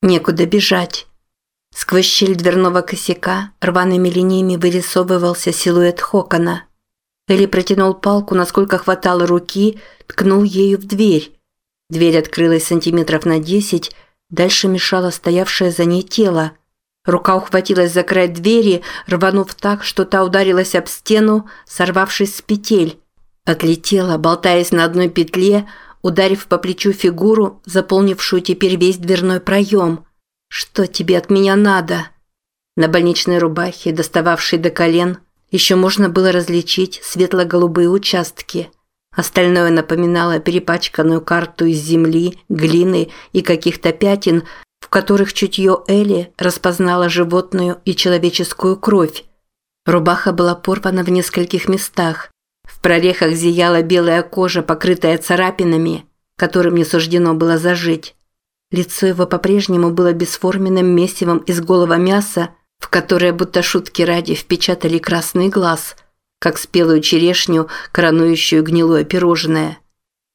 Некуда бежать. Сквозь щель дверного косяка рваными линиями вырисовывался силуэт Хокона. Элли протянул палку, насколько хватало руки, ткнул ею в дверь. Дверь открылась сантиметров на десять, дальше мешало стоявшее за ней тело. Рука ухватилась за край двери, рванув так, что та ударилась об стену, сорвавшись с петель. Отлетела, болтаясь на одной петле, ударив по плечу фигуру, заполнившую теперь весь дверной проем. «Что тебе от меня надо?» На больничной рубахе, достававшей до колен, еще можно было различить светло-голубые участки. Остальное напоминало перепачканную карту из земли, глины и каких-то пятен, в которых чутье Элли распознало животную и человеческую кровь. Рубаха была порвана в нескольких местах. В прорехах зияла белая кожа, покрытая царапинами, которым не суждено было зажить. Лицо его по-прежнему было бесформенным месивом из голого мяса, в которое будто шутки ради впечатали красный глаз, как спелую черешню, коронующую гнилое пирожное.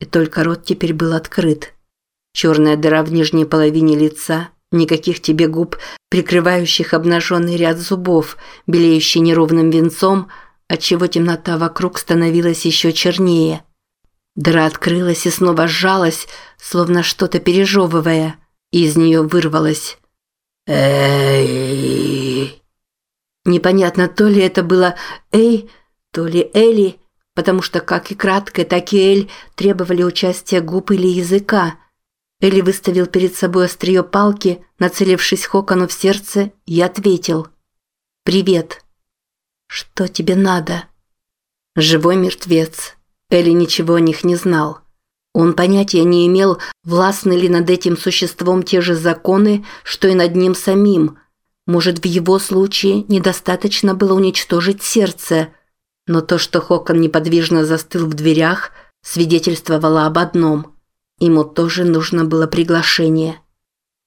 И только рот теперь был открыт. Черная дыра в нижней половине лица, никаких тебе губ, прикрывающих обнаженный ряд зубов, белеющий неровным венцом – отчего темнота вокруг становилась еще чернее. Дыра открылась и снова сжалась, словно что-то пережевывая, и из нее вырвалось «Эй!». Непонятно, то ли это было «Эй», то ли «Эли», потому что как и краткое, так и «Эль» требовали участия губ или языка. Эли выставил перед собой острие палки, нацелившись Хокону в сердце, и ответил «Привет». «Что тебе надо?» Живой мертвец. Элли ничего о них не знал. Он понятия не имел, властны ли над этим существом те же законы, что и над ним самим. Может, в его случае недостаточно было уничтожить сердце. Но то, что Хокон неподвижно застыл в дверях, свидетельствовало об одном. Ему тоже нужно было приглашение.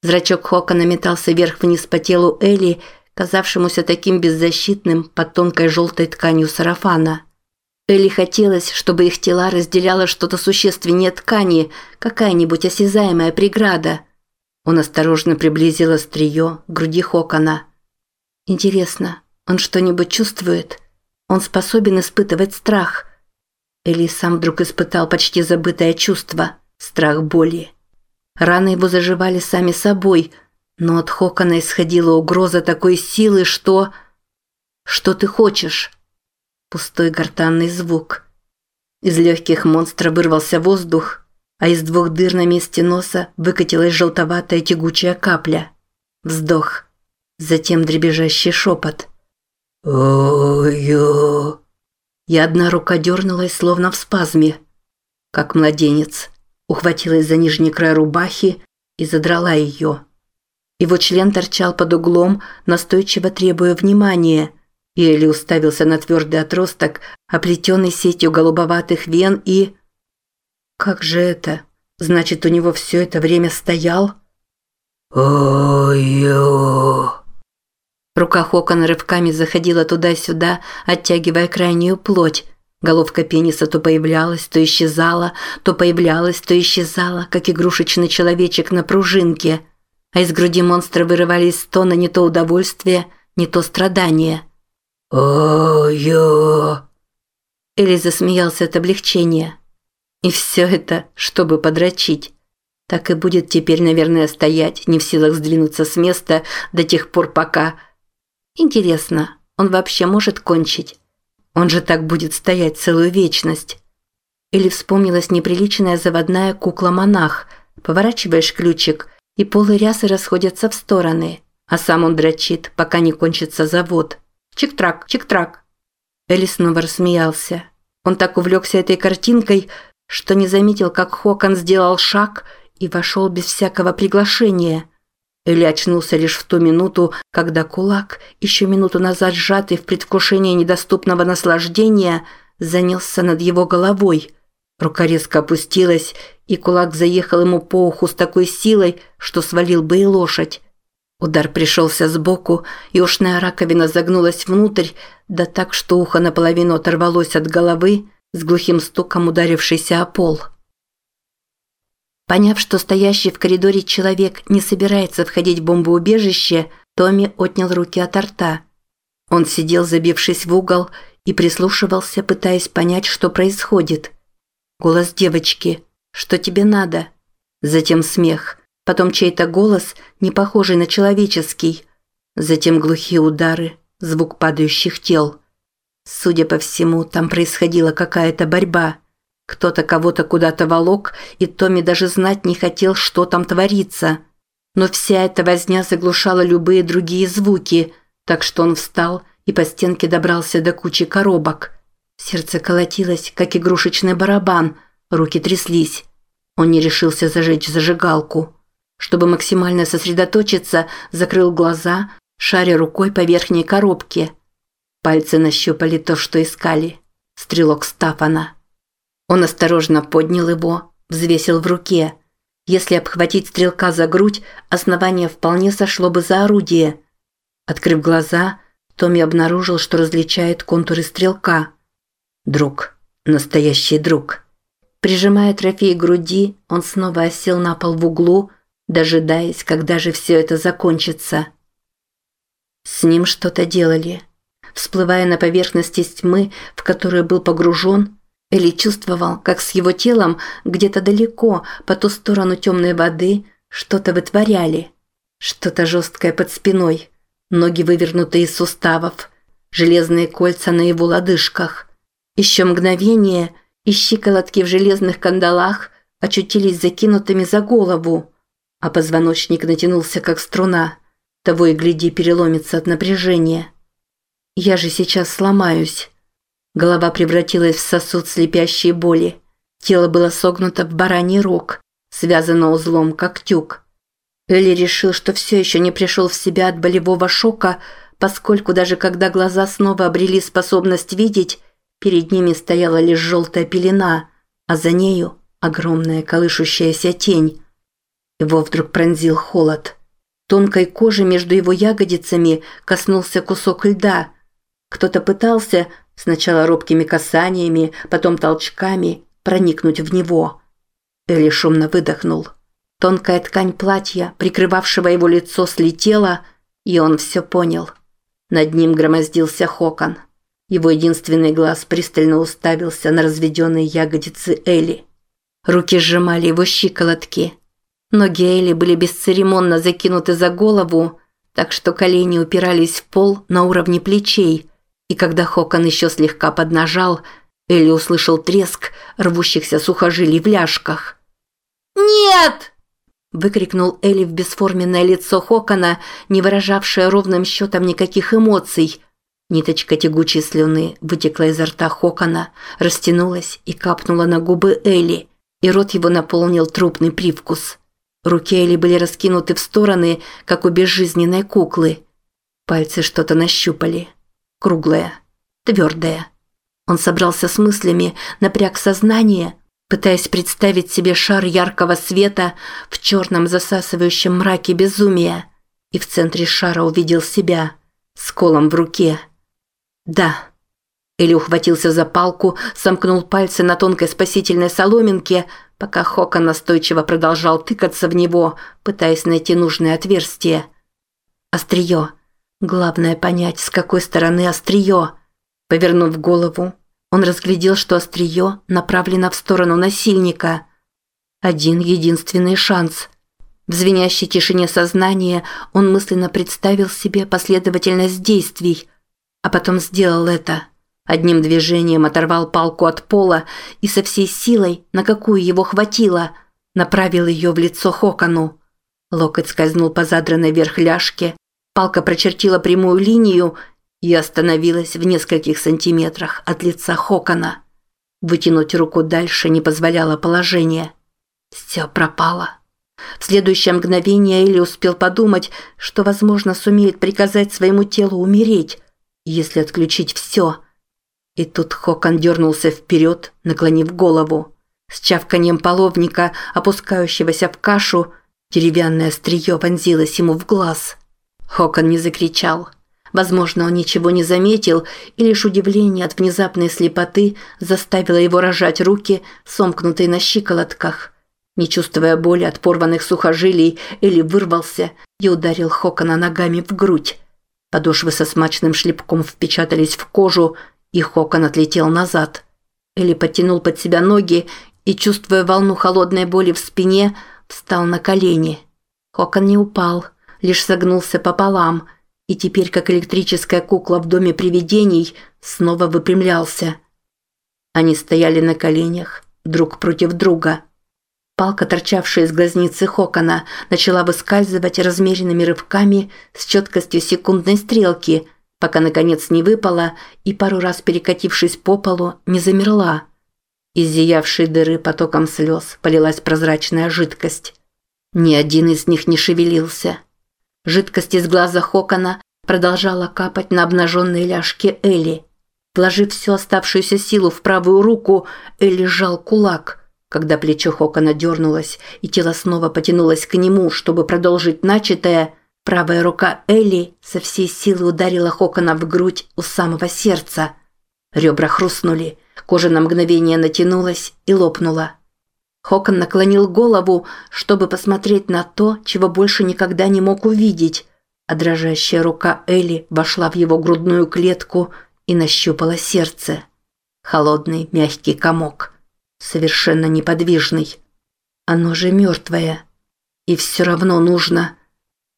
Зрачок Хокона метался вверх-вниз по телу Элли, казавшемуся таким беззащитным под тонкой желтой тканью сарафана. Элли хотелось, чтобы их тела разделяло что-то существеннее ткани, какая-нибудь осязаемая преграда. Он осторожно приблизил острие к груди Хокона. Интересно, он что-нибудь чувствует? Он способен испытывать страх? Элли сам вдруг испытал почти забытое чувство – страх боли. Раны его заживали сами собой – но от Хокона исходила угроза такой силы, что... Что ты хочешь? Пустой гортанный звук. Из легких монстра вырвался воздух, а из двух дыр на месте носа выкатилась желтоватая тягучая капля. Вздох. Затем дребезжащий шепот. «Ой-ё!» И одна рука дернулась, словно в спазме. Как младенец. Ухватилась за нижний край рубахи и задрала ее. Его член торчал под углом, настойчиво требуя внимания. И Элли уставился на твердый отросток, оплетенный сетью голубоватых вен и... Как же это? Значит, у него все это время стоял? Ой-ё! Рука Хокона рывками заходила туда-сюда, оттягивая крайнюю плоть. Головка пениса то появлялась, то исчезала, то появлялась, то исчезала, как игрушечный человечек на пружинке – а из груди монстра вырывались стоны не то удовольствия, не то страдания. «Ой-ё!» Элли засмеялся от облегчения. И все это, чтобы подрочить. Так и будет теперь, наверное, стоять, не в силах сдвинуться с места до тех пор, пока... Интересно, он вообще может кончить? Он же так будет стоять целую вечность. Или вспомнилась неприличная заводная кукла-монах. Поворачиваешь ключик – и полы рясы расходятся в стороны, а сам он дрочит, пока не кончится завод. Чик-трак, чик-трак. Элли снова рассмеялся. Он так увлекся этой картинкой, что не заметил, как Хокон сделал шаг и вошел без всякого приглашения. Элли очнулся лишь в ту минуту, когда кулак, еще минуту назад сжатый в предвкушении недоступного наслаждения, занялся над его головой. Рука резко опустилась, и кулак заехал ему по уху с такой силой, что свалил бы и лошадь. Удар пришелся сбоку, и ушная раковина загнулась внутрь, да так, что ухо наполовину оторвалось от головы, с глухим стуком ударившейся о пол. Поняв, что стоящий в коридоре человек не собирается входить в бомбоубежище, Томми отнял руки от рта. Он сидел, забившись в угол, и прислушивался, пытаясь понять, что происходит. Голос девочки «Что тебе надо?» Затем смех, потом чей-то голос, не похожий на человеческий. Затем глухие удары, звук падающих тел. Судя по всему, там происходила какая-то борьба. Кто-то кого-то куда-то волок, и Томми даже знать не хотел, что там творится. Но вся эта возня заглушала любые другие звуки, так что он встал и по стенке добрался до кучи коробок. Сердце колотилось, как игрушечный барабан, руки тряслись. Он не решился зажечь зажигалку. Чтобы максимально сосредоточиться, закрыл глаза, шаря рукой по верхней коробке. Пальцы нащупали то, что искали. Стрелок Стафана. Он осторожно поднял его, взвесил в руке. Если обхватить стрелка за грудь, основание вполне сошло бы за орудие. Открыв глаза, Томми обнаружил, что различает контуры стрелка. Друг. Настоящий друг. Прижимая трофей к груди, он снова осел на пол в углу, дожидаясь, когда же все это закончится. С ним что-то делали. Всплывая на поверхность тьмы, в которую был погружен, Эли чувствовал, как с его телом где-то далеко, по ту сторону темной воды, что-то вытворяли. Что-то жесткое под спиной, ноги вывернутые из суставов, железные кольца на его лодыжках. Еще мгновение, и щиколотки в железных кандалах очутились закинутыми за голову, а позвоночник натянулся, как струна. Того и гляди переломится от напряжения. Я же сейчас сломаюсь. Голова превратилась в сосуд слепящей боли. Тело было согнуто в бараний рог, связано узлом, как тюк. Элли решил, что все еще не пришел в себя от болевого шока, поскольку даже когда глаза снова обрели способность видеть, перед ними стояла лишь желтая пелена, а за нею огромная колышущаяся тень. Его вдруг пронзил холод. Тонкой кожи между его ягодицами коснулся кусок льда. Кто-то пытался, Сначала робкими касаниями, потом толчками проникнуть в него. Элли шумно выдохнул. Тонкая ткань платья, прикрывавшего его лицо, слетела, и он все понял. Над ним громоздился Хокон. Его единственный глаз пристально уставился на разведенные ягодицы Элли. Руки сжимали его щиколотки. Ноги Элли были бесцеремонно закинуты за голову, так что колени упирались в пол на уровне плечей – и когда Хокон еще слегка поднажал, Элли услышал треск рвущихся сухожилий в ляжках. «Нет!» – выкрикнул Элли в бесформенное лицо Хокона, не выражавшее ровным счетом никаких эмоций. Ниточка тягучей слюны вытекла изо рта Хокона, растянулась и капнула на губы Элли, и рот его наполнил трупный привкус. Руки Элли были раскинуты в стороны, как у безжизненной куклы. Пальцы что-то нащупали круглое, твердое. Он собрался с мыслями, напряг сознание, пытаясь представить себе шар яркого света в черном засасывающем мраке безумия, и в центре шара увидел себя с колом в руке. Да. Или ухватился за палку, сомкнул пальцы на тонкой спасительной соломинке, пока Хока настойчиво продолжал тыкаться в него, пытаясь найти нужное отверстие. Острие. Главное понять, с какой стороны острие. Повернув голову, он разглядел, что острие направлено в сторону насильника. Один единственный шанс. В звенящей тишине сознания он мысленно представил себе последовательность действий, а потом сделал это. Одним движением оторвал палку от пола и со всей силой, на какую его хватило, направил ее в лицо Хокону. Локоть скользнул по задранной вверх ляжке, Палка прочертила прямую линию и остановилась в нескольких сантиметрах от лица Хокона. Вытянуть руку дальше не позволяло положение. Все пропало. В следующее мгновение Элли успел подумать, что, возможно, сумеет приказать своему телу умереть, если отключить все. И тут Хокон дернулся вперед, наклонив голову. С чавканием половника, опускающегося в кашу, деревянное острие вонзилось ему в глаз – Хокон не закричал. Возможно, он ничего не заметил, и лишь удивление от внезапной слепоты заставило его рожать руки, сомкнутые на щиколотках. Не чувствуя боли от порванных сухожилий, Элли вырвался и ударил Хокона ногами в грудь. Подошвы со смачным шлепком впечатались в кожу, и Хокон отлетел назад. Элли подтянул под себя ноги и, чувствуя волну холодной боли в спине, встал на колени. Хокон не упал, лишь согнулся пополам, и теперь, как электрическая кукла в доме привидений, снова выпрямлялся. Они стояли на коленях, друг против друга. Палка, торчавшая из глазницы Хокона, начала выскальзывать размеренными рывками с четкостью секундной стрелки, пока наконец не выпала и пару раз перекатившись по полу, не замерла. Из зиявшей дыры потоком слез полилась прозрачная жидкость. Ни один из них не шевелился. Жидкость из глаза Хокона продолжала капать на обнаженные ляжки Элли. Вложив всю оставшуюся силу в правую руку, Элли сжал кулак. Когда плечо Хокона дернулось и тело снова потянулось к нему, чтобы продолжить начатое, правая рука Элли со всей силы ударила Хокона в грудь у самого сердца. Ребра хрустнули, кожа на мгновение натянулась и лопнула. Хокон наклонил голову, чтобы посмотреть на то, чего больше никогда не мог увидеть, а дрожащая рука Элли вошла в его грудную клетку – и нащупала сердце. Холодный, мягкий комок. Совершенно неподвижный. Оно же мертвое. И все равно нужно.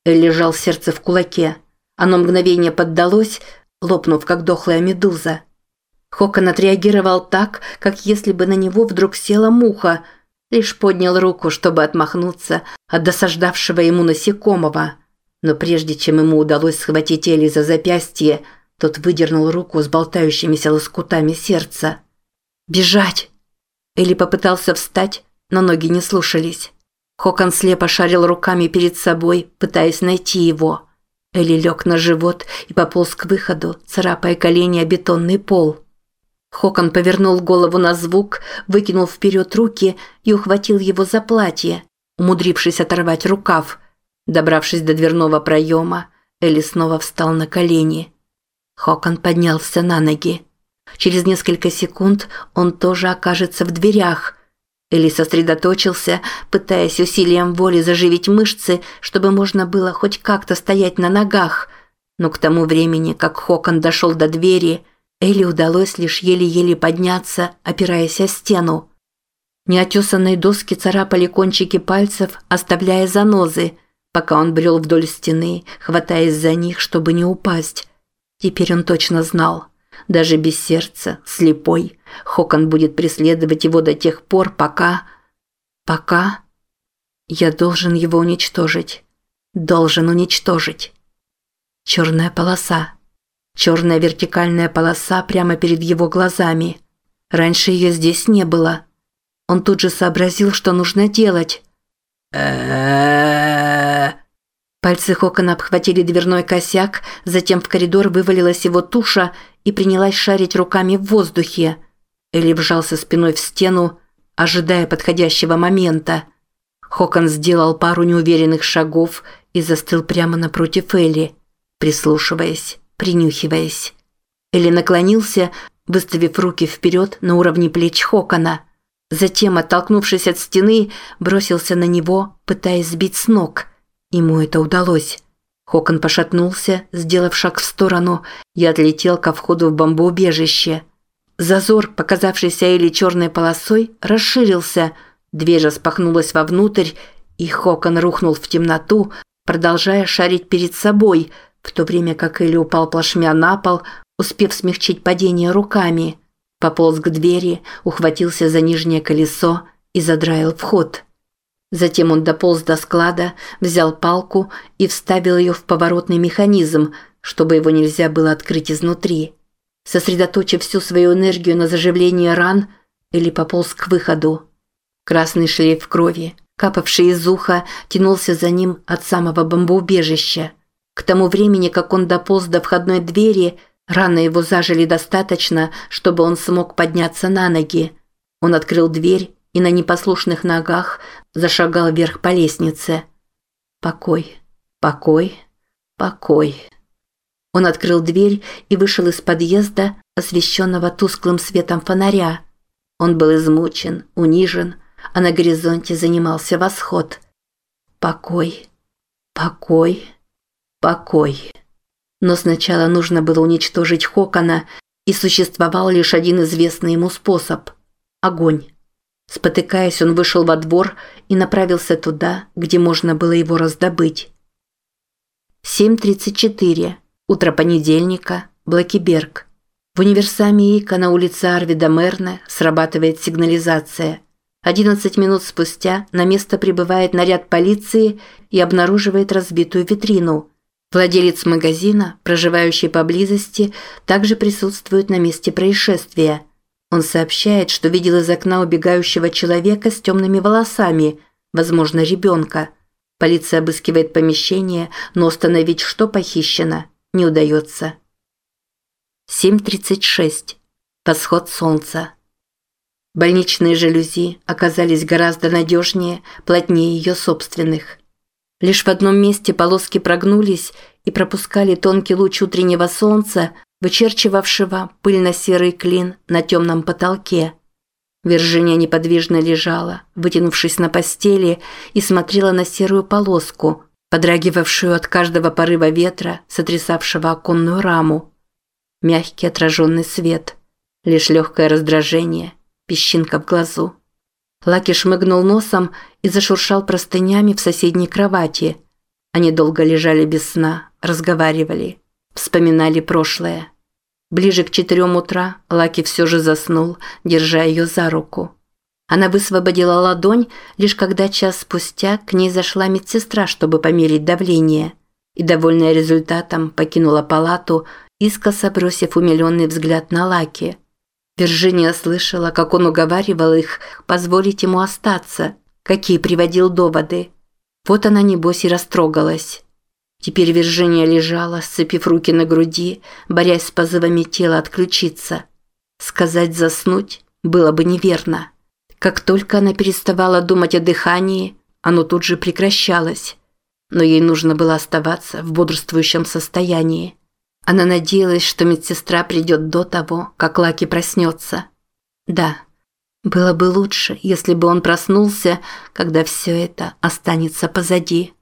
Лежал сердце в кулаке. Оно мгновение поддалось, лопнув, как дохлая медуза. Хокон отреагировал так, как если бы на него вдруг села муха, лишь поднял руку, чтобы отмахнуться от досаждавшего ему насекомого. Но прежде чем ему удалось схватить Эли за запястье, тот выдернул руку с болтающимися лоскутами сердца. «Бежать!» Элли попытался встать, но ноги не слушались. Хокон слепо шарил руками перед собой, пытаясь найти его. Элли лег на живот и пополз к выходу, царапая колени о бетонный пол. Хокон повернул голову на звук, выкинул вперед руки и ухватил его за платье, умудрившись оторвать рукав. Добравшись до дверного проема, Элли снова встал на колени. Хокон поднялся на ноги. Через несколько секунд он тоже окажется в дверях. Элли сосредоточился, пытаясь усилием воли заживить мышцы, чтобы можно было хоть как-то стоять на ногах. Но к тому времени, как Хокон дошел до двери, Элли удалось лишь еле-еле подняться, опираясь о стену. Неотесанные доски царапали кончики пальцев, оставляя занозы, пока он брел вдоль стены, хватаясь за них, чтобы не упасть. Теперь он точно знал. Даже без сердца, слепой, Хокон будет преследовать его до тех пор, пока... Пока... Я должен его уничтожить. Должен уничтожить. Черная полоса. Черная вертикальная полоса прямо перед его глазами. Раньше ее здесь не было. Он тут же сообразил, что нужно делать. Пальцы Хокона обхватили дверной косяк, затем в коридор вывалилась его туша и принялась шарить руками в воздухе. Элли вжался спиной в стену, ожидая подходящего момента. Хокон сделал пару неуверенных шагов и застыл прямо напротив Элли, прислушиваясь, принюхиваясь. Элли наклонился, выставив руки вперед на уровне плеч Хокона. Затем, оттолкнувшись от стены, бросился на него, пытаясь сбить с ног – Ему это удалось. Хокон пошатнулся, сделав шаг в сторону, и отлетел ко входу в бомбоубежище. Зазор, показавшийся Элли черной полосой, расширился, дверь распахнулась вовнутрь, и Хокон рухнул в темноту, продолжая шарить перед собой, в то время как Элли упал плашмя на пол, успев смягчить падение руками. Пополз к двери, ухватился за нижнее колесо и задраил вход. Затем он дополз до склада, взял палку и вставил ее в поворотный механизм, чтобы его нельзя было открыть изнутри. Сосредоточив всю свою энергию на заживлении ран, Элли пополз к выходу. Красный шлейф крови, капавший из уха, тянулся за ним от самого бомбоубежища. К тому времени, как он дополз до входной двери, раны его зажили достаточно, чтобы он смог подняться на ноги. Он открыл дверь и на непослушных ногах зашагал вверх по лестнице. Покой, покой, покой. Он открыл дверь и вышел из подъезда, освещенного тусклым светом фонаря. Он был измучен, унижен, а на горизонте занимался восход. Покой, покой, покой. Но сначала нужно было уничтожить Хокона, и существовал лишь один известный ему способ – огонь. Спотыкаясь, он вышел во двор и направился туда, где можно было его раздобыть. 7.34. Утро понедельника. Блакиберг. В универсаме Ика на улице Арвида Мерне срабатывает сигнализация. 11 минут спустя на место прибывает наряд полиции и обнаруживает разбитую витрину. Владелец магазина, проживающий поблизости, также присутствует на месте происшествия. Он сообщает, что видел из окна убегающего человека с темными волосами, возможно, ребенка. Полиция обыскивает помещение, но установить, что похищено, не удается. 7.36. Восход солнца. Больничные жалюзи оказались гораздо надежнее, плотнее ее собственных. Лишь в одном месте полоски прогнулись и пропускали тонкий луч утреннего солнца, вычерчивавшего пыльно-серый клин на темном потолке. Виржиния неподвижно лежала, вытянувшись на постели, и смотрела на серую полоску, подрагивавшую от каждого порыва ветра, сотрясавшего оконную раму. Мягкий отраженный свет, лишь легкое раздражение, песчинка в глазу. Лаки шмыгнул носом и зашуршал простынями в соседней кровати. Они долго лежали без сна, разговаривали, вспоминали прошлое. Ближе к четырем утра Лаки все же заснул, держа ее за руку. Она высвободила ладонь, лишь когда час спустя к ней зашла медсестра, чтобы померить давление. И, довольная результатом, покинула палату, искоса бросив умиленный взгляд на Лаки. Виржиния слышала, как он уговаривал их позволить ему остаться, какие приводил доводы. Вот она, небось, и растрогалась. Теперь Виржиния лежала, сцепив руки на груди, борясь с позывами тела отключиться. Сказать «заснуть» было бы неверно. Как только она переставала думать о дыхании, оно тут же прекращалось. Но ей нужно было оставаться в бодрствующем состоянии. Она надеялась, что медсестра придет до того, как Лаки проснется. Да, было бы лучше, если бы он проснулся, когда все это останется позади.